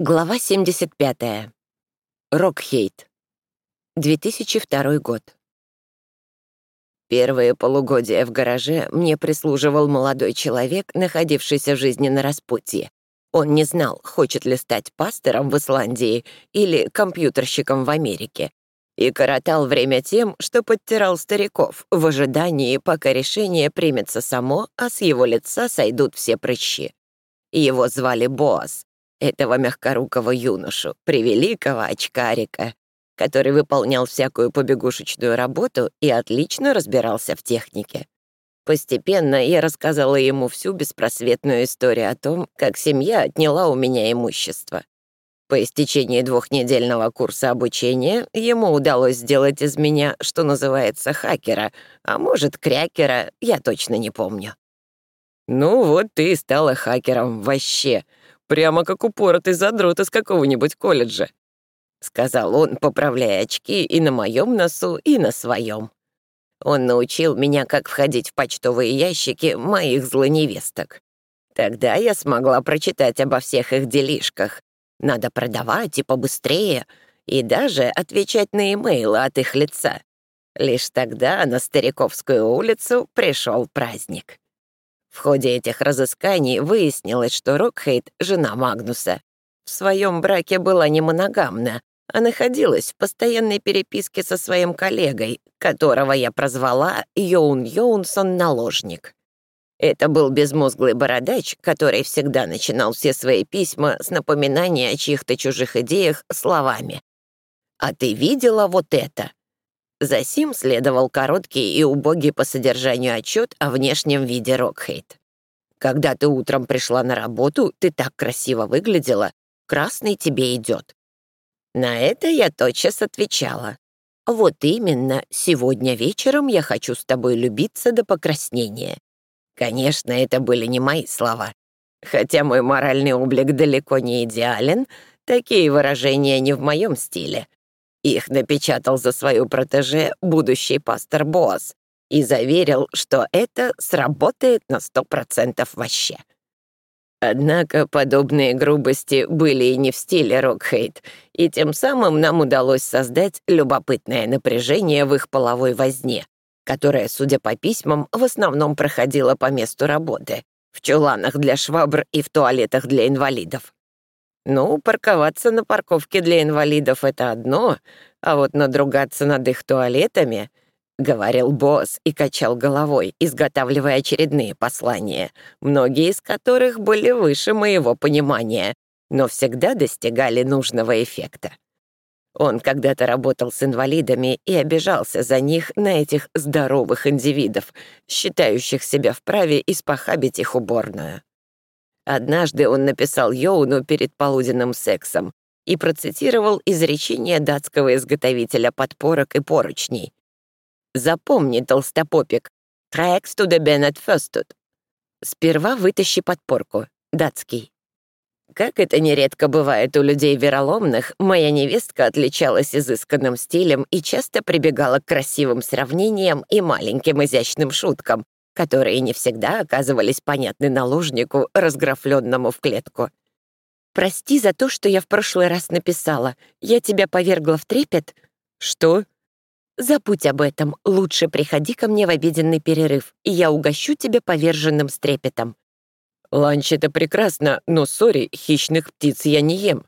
Глава 75. Рокхейт. 2002 год. Первые полугодия в гараже мне прислуживал молодой человек, находившийся в жизни на распутье. Он не знал, хочет ли стать пастором в Исландии или компьютерщиком в Америке, и коротал время тем, что подтирал стариков в ожидании, пока решение примется само, а с его лица сойдут все прыщи. Его звали Боас, этого мягкорукого юношу, превеликого очкарика, который выполнял всякую побегушечную работу и отлично разбирался в технике. Постепенно я рассказала ему всю беспросветную историю о том, как семья отняла у меня имущество. По истечении двухнедельного курса обучения ему удалось сделать из меня, что называется, хакера, а может, крякера, я точно не помню. «Ну вот ты и стала хакером вообще», Прямо как упоротый задрот из какого-нибудь колледжа», — сказал он, поправляя очки и на моем носу, и на своем. Он научил меня, как входить в почтовые ящики моих злоневесток. Тогда я смогла прочитать обо всех их делишках. Надо продавать и побыстрее, и даже отвечать на имейлы от их лица. Лишь тогда на Стариковскую улицу пришел праздник. В ходе этих разысканий выяснилось, что Рокхейт — жена Магнуса. В своем браке была не моногамна, а находилась в постоянной переписке со своим коллегой, которого я прозвала Йоун Йоунсон-наложник. Это был безмозглый бородач, который всегда начинал все свои письма с напоминания о чьих-то чужих идеях словами. «А ты видела вот это?» За сим следовал короткий и убогий по содержанию отчет о внешнем виде Рокхейт. «Когда ты утром пришла на работу, ты так красиво выглядела. Красный тебе идет». На это я тотчас отвечала. «Вот именно, сегодня вечером я хочу с тобой любиться до покраснения». Конечно, это были не мои слова. Хотя мой моральный облик далеко не идеален, такие выражения не в моем стиле. Их напечатал за свою протеже будущий пастор Боас и заверил, что это сработает на сто процентов вообще. Однако подобные грубости были и не в стиле Рокхейт, и тем самым нам удалось создать любопытное напряжение в их половой возне, которая, судя по письмам, в основном проходила по месту работы, в чуланах для швабр и в туалетах для инвалидов. Ну, парковаться на парковке для инвалидов — это одно, а вот надругаться над их туалетами — говорил босс и качал головой, изготавливая очередные послания, многие из которых были выше моего понимания, но всегда достигали нужного эффекта. Он когда-то работал с инвалидами и обижался за них на этих здоровых индивидов, считающих себя вправе испохабить их уборную. Однажды он написал Йоуну перед полуденным сексом и процитировал изречение датского изготовителя подпорок и поручней. «Запомни, толстопопик, «Tracks to the Bennett Föstut». «Сперва вытащи подпорку», датский. Как это нередко бывает у людей вероломных, моя невестка отличалась изысканным стилем и часто прибегала к красивым сравнениям и маленьким изящным шуткам, которые не всегда оказывались понятны наложнику, разграфленному в клетку. «Прости за то, что я в прошлый раз написала. Я тебя повергла в трепет». «Что?» «Забудь об этом. Лучше приходи ко мне в обеденный перерыв, и я угощу тебя поверженным с трепетом». «Ланч — это прекрасно, но, сори, хищных птиц я не ем».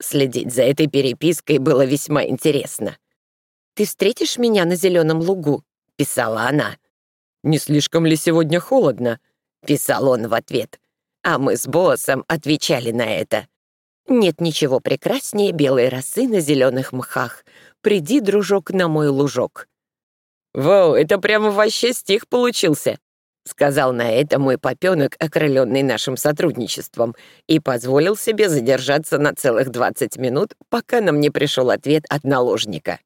Следить за этой перепиской было весьма интересно. «Ты встретишь меня на зеленом лугу?» — писала она. «Не слишком ли сегодня холодно?» — писал он в ответ. А мы с боссом отвечали на это. «Нет ничего прекраснее белой росы на зеленых мхах. Приди, дружок, на мой лужок». «Вау, это прямо вообще стих получился», — сказал на это мой попёнок, окрыленный нашим сотрудничеством, и позволил себе задержаться на целых 20 минут, пока нам не пришел ответ от наложника.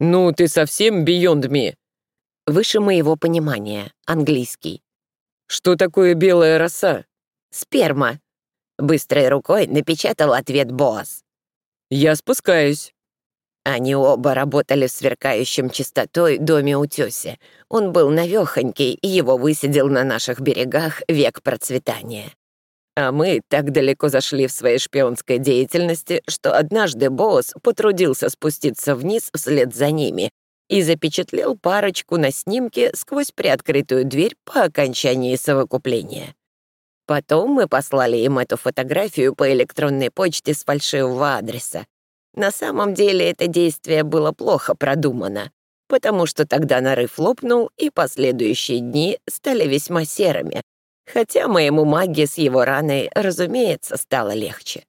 «Ну, ты совсем beyond me», Выше моего понимания. Английский. «Что такое белая роса?» «Сперма». Быстрой рукой напечатал ответ босс. «Я спускаюсь». Они оба работали в сверкающем чистотой доме-утёсе. Он был навёхонький, и его высидел на наших берегах век процветания. А мы так далеко зашли в своей шпионской деятельности, что однажды босс потрудился спуститься вниз вслед за ними и запечатлел парочку на снимке сквозь приоткрытую дверь по окончании совокупления. Потом мы послали им эту фотографию по электронной почте с фальшивого адреса. На самом деле это действие было плохо продумано, потому что тогда нарыв лопнул, и последующие дни стали весьма серыми, хотя моему маге с его раной, разумеется, стало легче.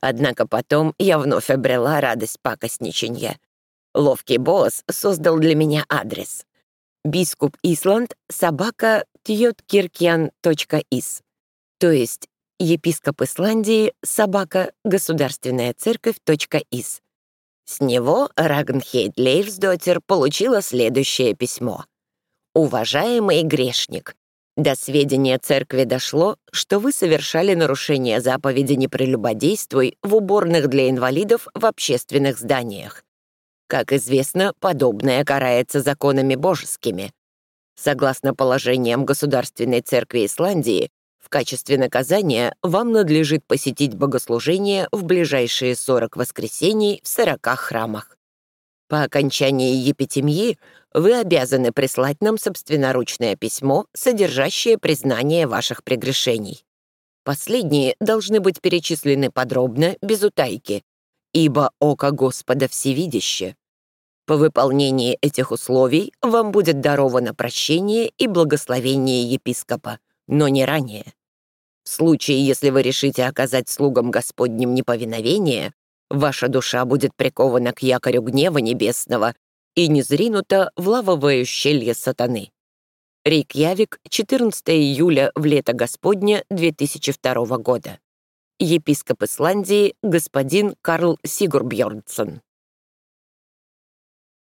Однако потом я вновь обрела радость пакостничанья. Ловкий босс создал для меня адрес. Бискуп Исланд собака тьоткиркиан.ис, то есть епископ Исландии собака государственная церковь.ис. С него Рагнхейд Лейфсдотер получила следующее письмо. «Уважаемый грешник, до сведения церкви дошло, что вы совершали нарушение заповеди «Не прелюбодействуй» в уборных для инвалидов в общественных зданиях. Как известно, подобное карается законами божескими. Согласно положениям Государственной церкви Исландии, в качестве наказания вам надлежит посетить богослужение в ближайшие 40 воскресений в 40 храмах. По окончании епитемьи вы обязаны прислать нам собственноручное письмо, содержащее признание ваших прегрешений. Последние должны быть перечислены подробно, без утайки, ибо око Господа всевидяще. По выполнении этих условий вам будет даровано прощение и благословение епископа, но не ранее. В случае, если вы решите оказать слугам Господним неповиновение, Ваша душа будет прикована к якорю гнева небесного и не в лавовое ущелье сатаны. Рейкьявик, 14 июля в лето Господня 2002 года. Епископ Исландии господин Карл Сигурбьорнсон.